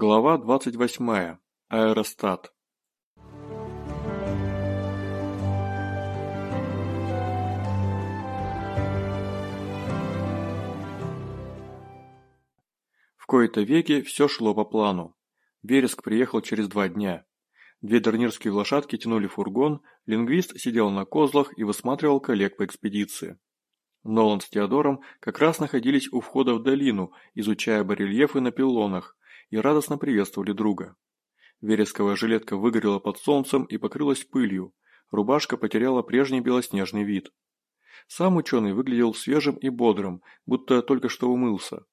Глава 28. Аэростат. В кои-то веки все шло по плану. Вереск приехал через два дня. Две дарнирские лошадки тянули фургон, лингвист сидел на козлах и высматривал коллег по экспедиции. Нолан с Теодором как раз находились у входа в долину, изучая барельефы на пилонах, и радостно приветствовали друга. Вересковая жилетка выгорела под солнцем и покрылась пылью, рубашка потеряла прежний белоснежный вид. Сам ученый выглядел свежим и бодрым, будто только что умылся.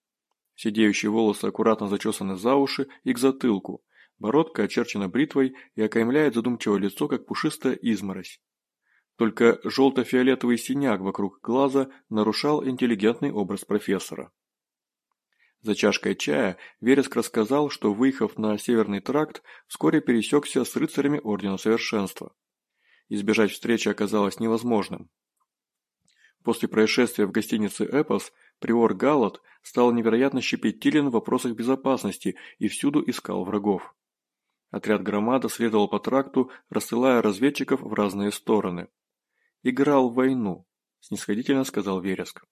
Сидеющие волосы аккуратно зачесаны за уши и к затылку, бородка очерчена бритвой и окаймляет задумчивое лицо, как пушистая изморозь. Только желто-фиолетовый синяк вокруг глаза нарушал интеллигентный образ профессора. За чашкой чая Вереск рассказал, что, выехав на Северный тракт, вскоре пересекся с рыцарями Ордена Совершенства. Избежать встречи оказалось невозможным. После происшествия в гостинице «Эпос» приор Галат стал невероятно щепетилен в вопросах безопасности и всюду искал врагов. Отряд Громада следовал по тракту, рассылая разведчиков в разные стороны. «Играл в войну», – снисходительно сказал Вереск.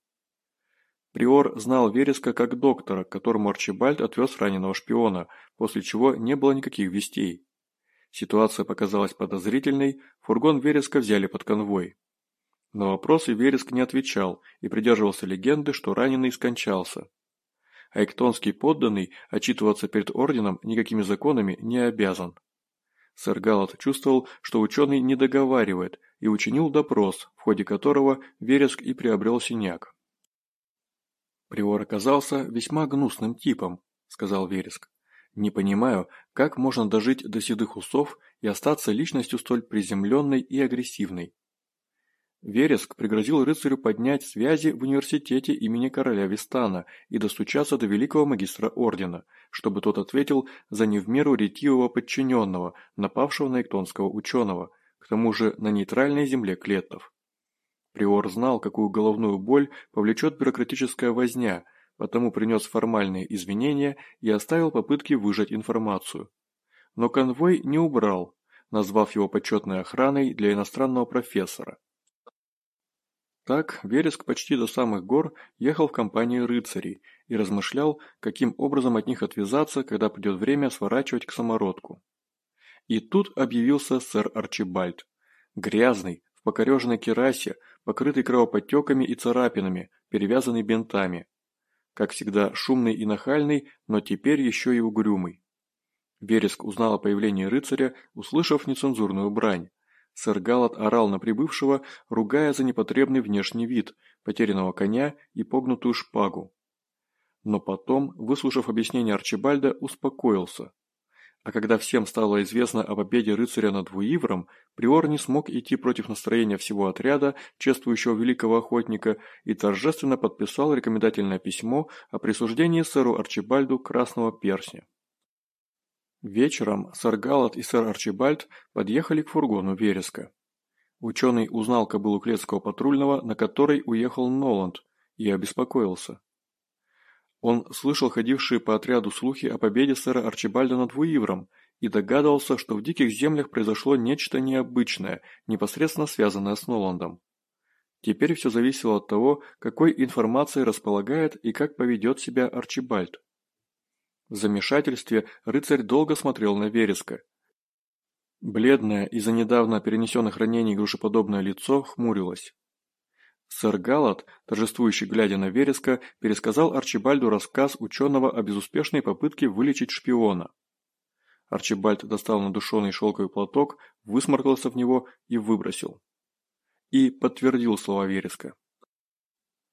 Приор знал Вереска как доктора, которому Арчибальд отвез раненого шпиона, после чего не было никаких вестей. Ситуация показалась подозрительной, фургон Вереска взяли под конвой. На вопросы Вереск не отвечал и придерживался легенды, что раненый скончался. А эктонский подданный отчитываться перед орденом никакими законами не обязан. Сэр Галат чувствовал, что ученый не договаривает, и учинил допрос, в ходе которого Вереск и приобрел синяк. «Приор оказался весьма гнусным типом», – сказал Вереск. «Не понимаю, как можно дожить до седых усов и остаться личностью столь приземленной и агрессивной». Вереск пригрозил рыцарю поднять связи в университете имени короля Вистана и достучаться до великого магистра ордена, чтобы тот ответил за не в меру ретивого подчиненного, напавшего на эктонского ученого, к тому же на нейтральной земле клеттов. Приор знал, какую головную боль повлечет бюрократическая возня, потому принес формальные извинения и оставил попытки выжать информацию. Но конвой не убрал, назвав его почетной охраной для иностранного профессора. Так Вереск почти до самых гор ехал в компании рыцарей и размышлял, каким образом от них отвязаться, когда придет время сворачивать к самородку. И тут объявился сэр Арчибальд. Грязный, в покореженной керасе, покрытый кровоподтеками и царапинами, перевязанный бинтами. Как всегда, шумный и нахальный, но теперь еще и угрюмый. Вереск узнал о появлении рыцаря, услышав нецензурную брань. Сэр Галат орал на прибывшего, ругая за непотребный внешний вид, потерянного коня и погнутую шпагу. Но потом, выслушав объяснение Арчибальда, успокоился. А когда всем стало известно о победе рыцаря над Вуивром, Приор не смог идти против настроения всего отряда, чествующего великого охотника, и торжественно подписал рекомендательное письмо о присуждении сэру Арчибальду красного персня. Вечером сэр Галат и сэр Арчибальд подъехали к фургону Вереска. Ученый узнал кобылу Клетского патрульного, на которой уехал Ноланд, и обеспокоился. Он слышал ходившие по отряду слухи о победе сэра Арчибальда над Вуивром и догадывался, что в диких землях произошло нечто необычное, непосредственно связанное с Ноландом. Теперь все зависело от того, какой информацией располагает и как поведет себя Арчибальд. В замешательстве рыцарь долго смотрел на Вереска. Бледное из-за недавно перенесенных ранений грушеподобное лицо хмурилось. Сэр Галат, торжествующий глядя на Вереска, пересказал Арчибальду рассказ ученого о безуспешной попытке вылечить шпиона. Арчибальд достал надушенный шелковый платок, высморкался в него и выбросил. И подтвердил слова Вереска.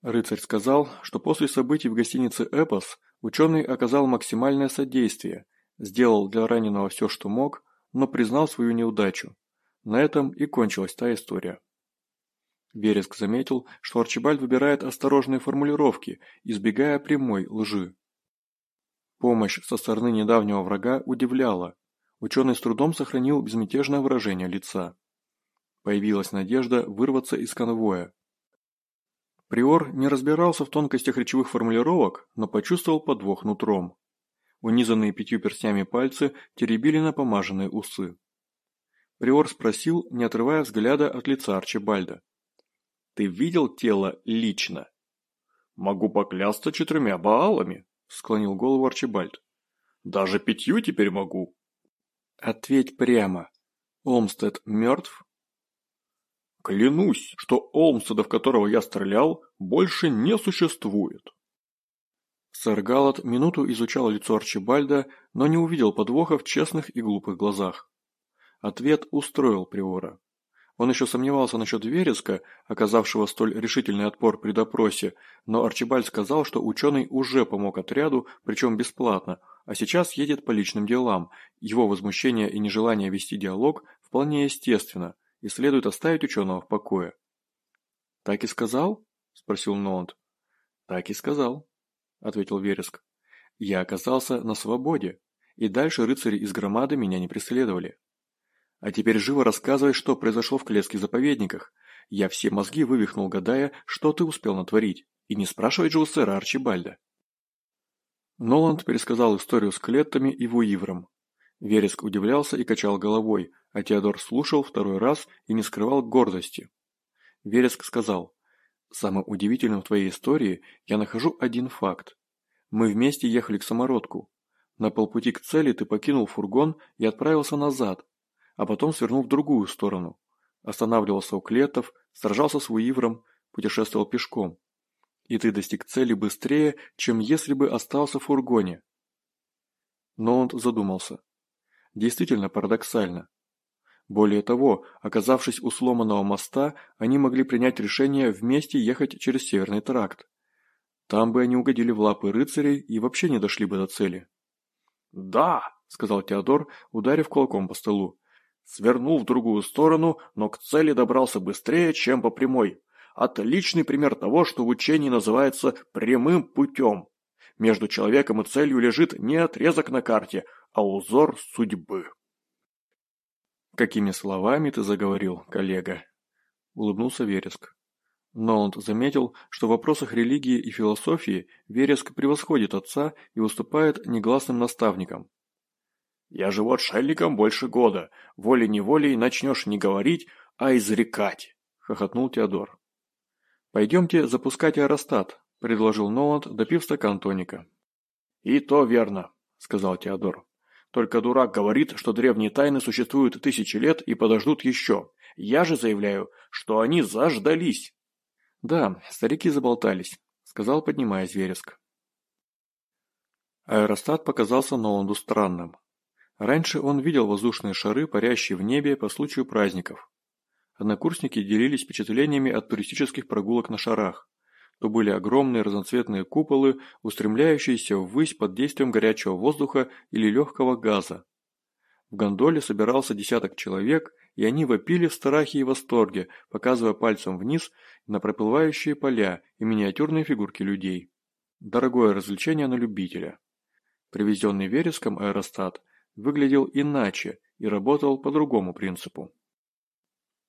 Рыцарь сказал, что после событий в гостинице «Эпос» ученый оказал максимальное содействие, сделал для раненого все, что мог, но признал свою неудачу. На этом и кончилась та история. Вереск заметил, что Арчибальд выбирает осторожные формулировки, избегая прямой лжи. Помощь со стороны недавнего врага удивляла. Ученый с трудом сохранил безмятежное выражение лица. Появилась надежда вырваться из конвоя. Приор не разбирался в тонкостях речевых формулировок, но почувствовал подвох нутром. Унизанные пятью перстнями пальцы теребили напомаженные усы. Приор спросил, не отрывая взгляда от лица Арчибальда. «Ты видел тело лично?» «Могу поклясться четырьмя баалами», — склонил голову Арчибальд. «Даже пятью теперь могу». «Ответь прямо. Олмстед мертв?» «Клянусь, что Олмстеда, в которого я стрелял, больше не существует». Сэр Галлад минуту изучал лицо Арчибальда, но не увидел подвоха в честных и глупых глазах. Ответ устроил Приора. Он еще сомневался насчет Вереска, оказавшего столь решительный отпор при допросе, но Арчибальд сказал, что ученый уже помог отряду, причем бесплатно, а сейчас едет по личным делам. Его возмущение и нежелание вести диалог вполне естественно, и следует оставить ученого в покое. «Так и сказал?» – спросил Ноланд. «Так и сказал», – ответил Вереск. «Я оказался на свободе, и дальше рыцари из громады меня не преследовали. А теперь живо рассказывай, что произошло в клетских заповедниках. Я все мозги вывихнул, гадая, что ты успел натворить. И не спрашивай же у сэра Арчибальда». Ноланд пересказал историю с клеттами и вуивром. Вереск удивлялся и качал головой, а Теодор слушал второй раз и не скрывал гордости. Вереск сказал, «Самым удивительным в твоей истории я нахожу один факт. Мы вместе ехали к самородку. На полпути к цели ты покинул фургон и отправился назад, а потом свернул в другую сторону. Останавливался у клетов, сражался с Уивром, путешествовал пешком. И ты достиг цели быстрее, чем если бы остался в фургоне». Но он задумался. Действительно парадоксально. Более того, оказавшись у сломанного моста, они могли принять решение вместе ехать через Северный тракт. Там бы они угодили в лапы рыцарей и вообще не дошли бы до цели. «Да», — сказал Теодор, ударив кулаком по столу. «Свернул в другую сторону, но к цели добрался быстрее, чем по прямой. Отличный пример того, что в учении называется «прямым путем». Между человеком и целью лежит не отрезок на карте, а узор судьбы. «Какими словами ты заговорил, коллега?» – улыбнулся Вереск. Ноланд заметил, что в вопросах религии и философии Вереск превосходит отца и выступает негласным наставником. «Я живу отшельником больше года. Волей-неволей начнешь не говорить, а изрекать», – хохотнул Теодор. «Пойдемте запускать аэростат», – предложил Ноланд, допив стакан тоника. «И то верно», – сказал Теодор. Только дурак говорит, что древние тайны существуют тысячи лет и подождут еще. Я же заявляю, что они заждались. Да, старики заболтались, сказал, поднимаясь Вереск. Аэростат показался Ноланду странным. Раньше он видел воздушные шары, парящие в небе по случаю праздников. Однокурсники делились впечатлениями от туристических прогулок на шарах то были огромные разноцветные куполы, устремляющиеся ввысь под действием горячего воздуха или легкого газа. В гондоле собирался десяток человек, и они вопили в страхе и восторге, показывая пальцем вниз на проплывающие поля и миниатюрные фигурки людей. Дорогое развлечение на любителя. Привезенный вереском аэростат выглядел иначе и работал по другому принципу.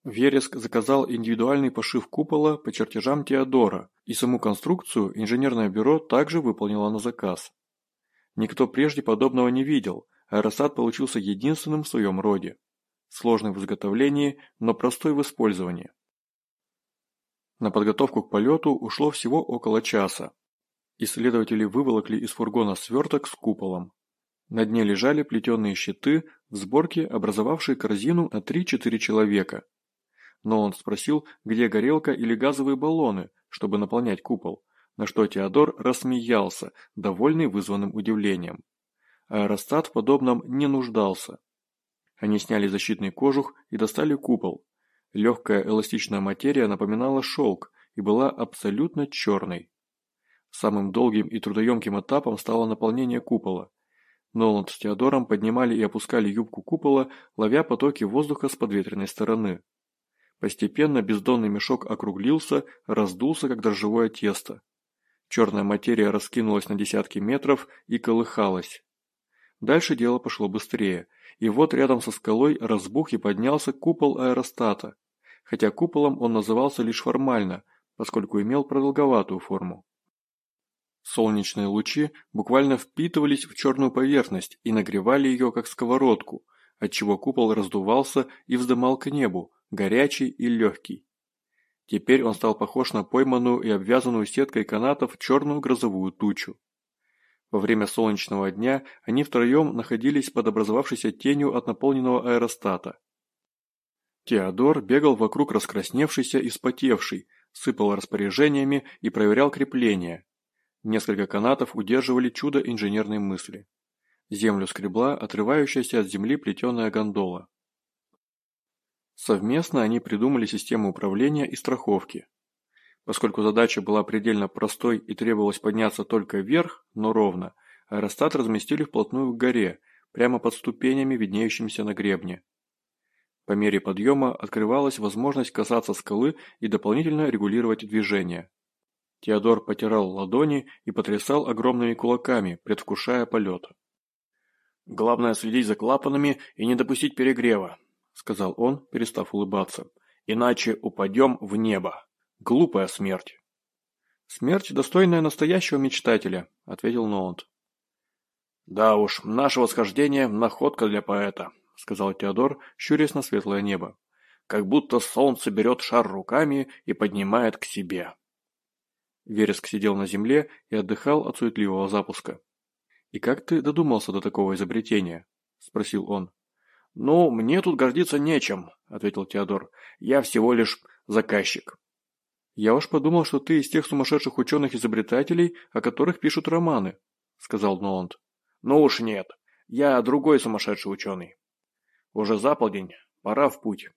Вереск заказал индивидуальный пошив купола по чертежам Теодора, и саму конструкцию инженерное бюро также выполнило на заказ. Никто прежде подобного не видел, аэросад получился единственным в своем роде. Сложный в изготовлении, но простой в использовании. На подготовку к полету ушло всего около часа. Исследователи выволокли из фургона сверток с куполом. На дне лежали плетеные щиты в сборке, образовавшие корзину на 3-4 человека, но он спросил, где горелка или газовые баллоны, чтобы наполнять купол, на что Теодор рассмеялся, довольный вызванным удивлением. Аэростат в подобном не нуждался. Они сняли защитный кожух и достали купол. Легкая эластичная материя напоминала шелк и была абсолютно черной. Самым долгим и трудоемким этапом стало наполнение купола. Ноланд с Теодором поднимали и опускали юбку купола, ловя потоки воздуха с подветренной стороны. Постепенно бездонный мешок округлился, раздулся, как дрожжевое тесто. Черная материя раскинулась на десятки метров и колыхалась. Дальше дело пошло быстрее, и вот рядом со скалой разбух и поднялся купол аэростата, хотя куполом он назывался лишь формально, поскольку имел продолговатую форму. Солнечные лучи буквально впитывались в черную поверхность и нагревали ее как сковородку, отчего купол раздувался и вздымал к небу, горячий и легкий. Теперь он стал похож на пойманную и обвязанную сеткой канатов черную грозовую тучу. Во время солнечного дня они втроем находились под образовавшейся тенью от наполненного аэростата. Теодор бегал вокруг раскрасневшийся и спотевший, сыпал распоряжениями и проверял крепления. Несколько канатов удерживали чудо инженерной мысли. Землю скребла отрывающаяся от земли плетеная гондола. Совместно они придумали систему управления и страховки. Поскольку задача была предельно простой и требовалось подняться только вверх, но ровно, аэростат разместили вплотную к горе, прямо под ступенями, виднеющимися на гребне. По мере подъема открывалась возможность касаться скалы и дополнительно регулировать движение. Теодор потирал ладони и потрясал огромными кулаками, предвкушая полет. «Главное следить за клапанами и не допустить перегрева», — сказал он, перестав улыбаться. «Иначе упадем в небо. Глупая смерть». «Смерть, достойная настоящего мечтателя», — ответил Ноланд. «Да уж, наше восхождение — находка для поэта», — сказал Теодор, щурясь на светлое небо. «Как будто солнце берет шар руками и поднимает к себе». Вереск сидел на земле и отдыхал от суетливого запуска. «И как ты додумался до такого изобретения?» – спросил он. «Ну, мне тут гордиться нечем», – ответил Теодор. «Я всего лишь заказчик». «Я уж подумал, что ты из тех сумасшедших ученых-изобретателей, о которых пишут романы», – сказал Ноланд. «Ну уж нет. Я другой сумасшедший ученый. Уже за полдень. Пора в путь».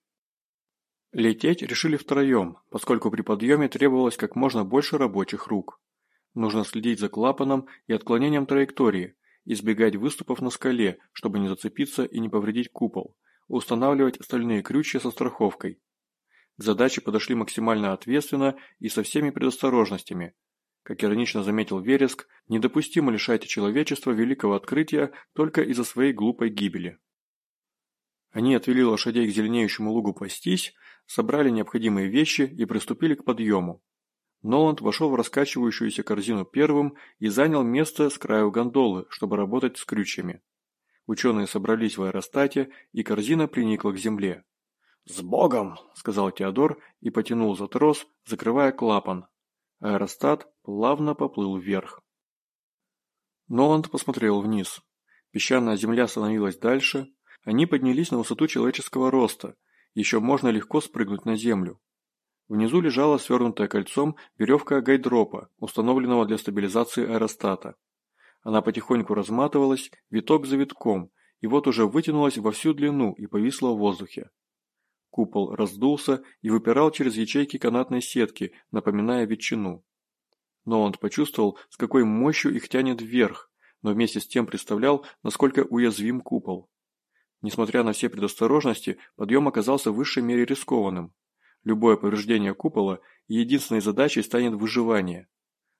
Лететь решили втроем, поскольку при подъеме требовалось как можно больше рабочих рук. Нужно следить за клапаном и отклонением траектории, избегать выступов на скале, чтобы не зацепиться и не повредить купол, устанавливать стальные крючья со страховкой. К задаче подошли максимально ответственно и со всеми предосторожностями. Как иронично заметил Вереск, недопустимо лишать человечества великого открытия только из-за своей глупой гибели. Они отвели лошадей к зеленеющему лугу пастись, собрали необходимые вещи и приступили к подъему. Ноланд вошел в раскачивающуюся корзину первым и занял место с краю гондолы, чтобы работать с крючьями. Ученые собрались в аэростате, и корзина приникла к земле. «С Богом!» – сказал Теодор и потянул за трос, закрывая клапан. Аэростат плавно поплыл вверх. Ноланд посмотрел вниз. Песчаная земля становилась дальше. Они поднялись на высоту человеческого роста, еще можно легко спрыгнуть на землю. Внизу лежала свернутая кольцом веревка гайдропа, установленного для стабилизации аэростата. Она потихоньку разматывалась, виток за витком, и вот уже вытянулась во всю длину и повисла в воздухе. Купол раздулся и выпирал через ячейки канатной сетки, напоминая ветчину. Но он почувствовал, с какой мощью их тянет вверх, но вместе с тем представлял, насколько уязвим купол. Несмотря на все предосторожности, подъем оказался в высшей мере рискованным. Любое повреждение купола единственной задачей станет выживание.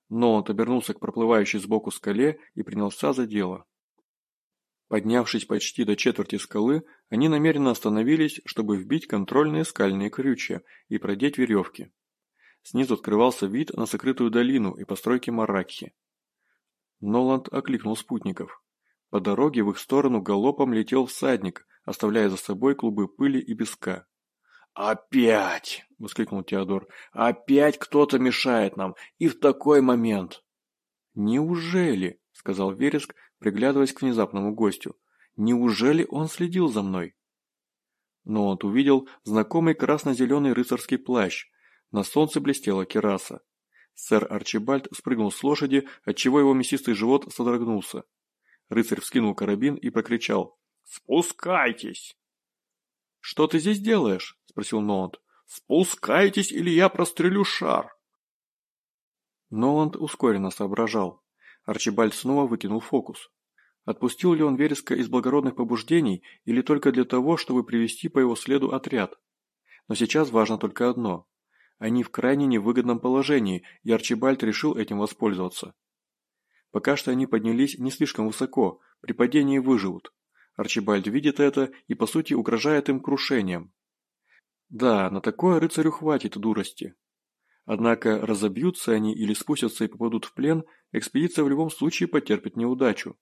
Но он обернулся к проплывающей сбоку скале и принялся за дело. Поднявшись почти до четверти скалы, они намеренно остановились, чтобы вбить контрольные скальные крючья и продеть веревки. Снизу открывался вид на сокрытую долину и постройки Маракхи. Ноланд окликнул спутников. По дороге в их сторону галопом летел всадник, оставляя за собой клубы пыли и песка. «Опять!» – воскликнул Теодор. «Опять кто-то мешает нам! И в такой момент!» «Неужели?» – сказал Вереск, приглядываясь к внезапному гостю. «Неужели он следил за мной?» Но он увидел знакомый красно-зеленый рыцарский плащ. На солнце блестела кераса. Сэр Арчибальд спрыгнул с лошади, отчего его мясистый живот содрогнулся. Рыцарь вскинул карабин и прокричал. «Спускайтесь!» «Что ты здесь делаешь?» – спросил Ноланд. «Спускайтесь, или я прострелю шар!» Ноланд ускоренно соображал. Арчибальд снова выкинул фокус. Отпустил ли он Вереска из благородных побуждений или только для того, чтобы привести по его следу отряд? Но сейчас важно только одно. Они в крайне невыгодном положении, и Арчибальд решил этим воспользоваться. Пока что они поднялись не слишком высоко, при падении выживут. Арчибальд видит это и по сути угрожает им крушением. Да, на такое рыцарю хватит дурости. Однако разобьются они или спустятся и попадут в плен, экспедиция в любом случае потерпит неудачу.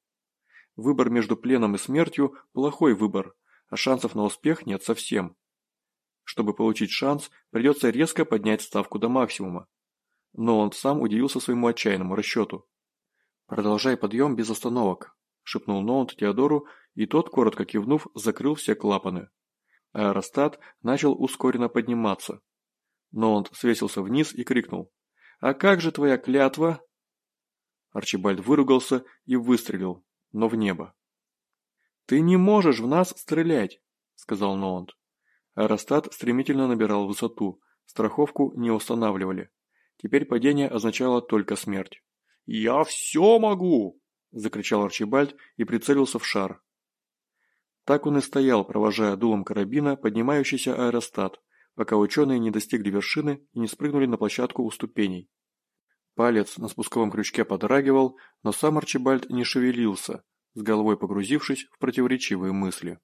Выбор между пленом и смертью – плохой выбор, а шансов на успех нет совсем. Чтобы получить шанс, придется резко поднять ставку до максимума. Но он сам удивился своему отчаянному расчету. «Продолжай подъем без остановок», – шепнул Ноунт Теодору, и тот, коротко кивнув, закрыл все клапаны. Аэростат начал ускоренно подниматься. Ноунт свесился вниз и крикнул. «А как же твоя клятва?» Арчибальд выругался и выстрелил, но в небо. «Ты не можешь в нас стрелять», – сказал Ноунт. Аэростат стремительно набирал высоту, страховку не устанавливали. Теперь падение означало только смерть. «Я все могу!» – закричал Арчибальд и прицелился в шар. Так он и стоял, провожая дулом карабина поднимающийся аэростат, пока ученые не достигли вершины и не спрыгнули на площадку у ступеней. Палец на спусковом крючке подрагивал, но сам Арчибальд не шевелился, с головой погрузившись в противоречивые мысли.